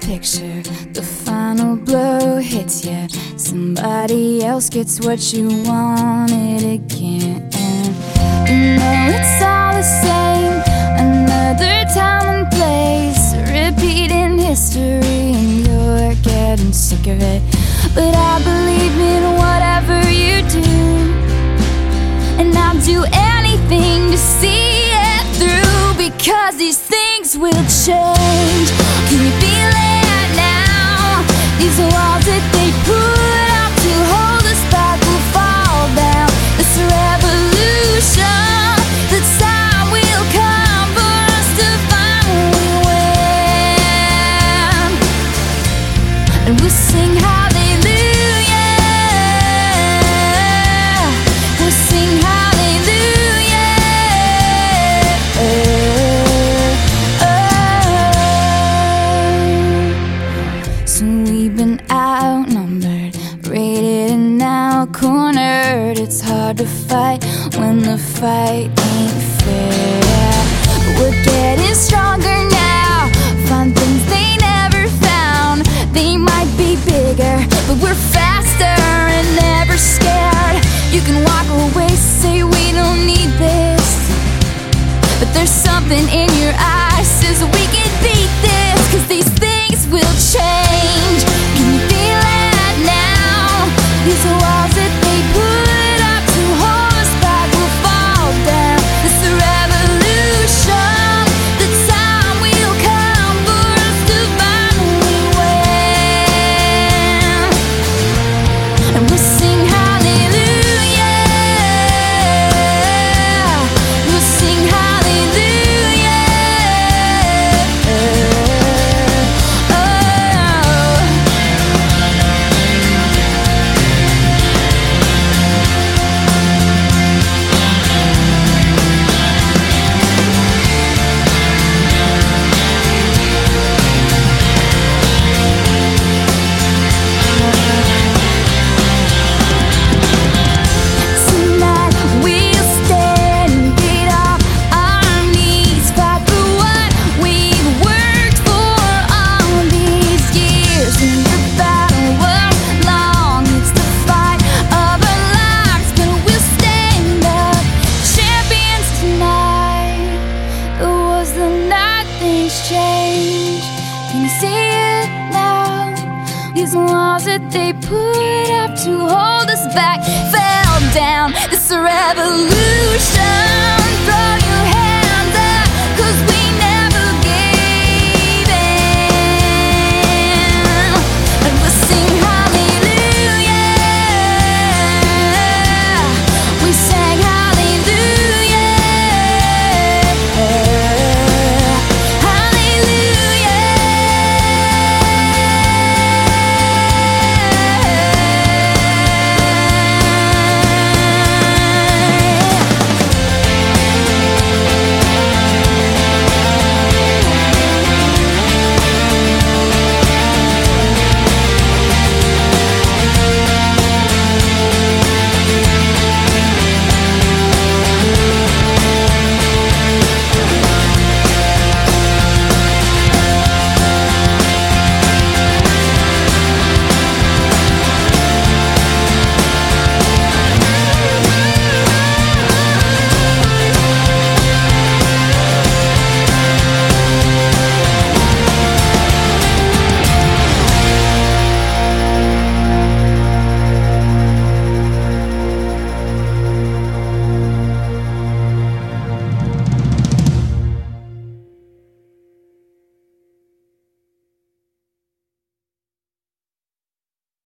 picture, the final blow hits you. Somebody else gets what you wanted again. You know it's all the same, another time and place, repeating history, and you're getting sick of it. But I believe in whatever you do, and I'll do anything to see it through because these things will change. Can you feel it? Cornered. It's hard to fight when the fight ain't fair. But we're getting stronger now. And we'll Was the night things changed. Can you see it now? These walls that they put up to hold us back fell down. This revolution.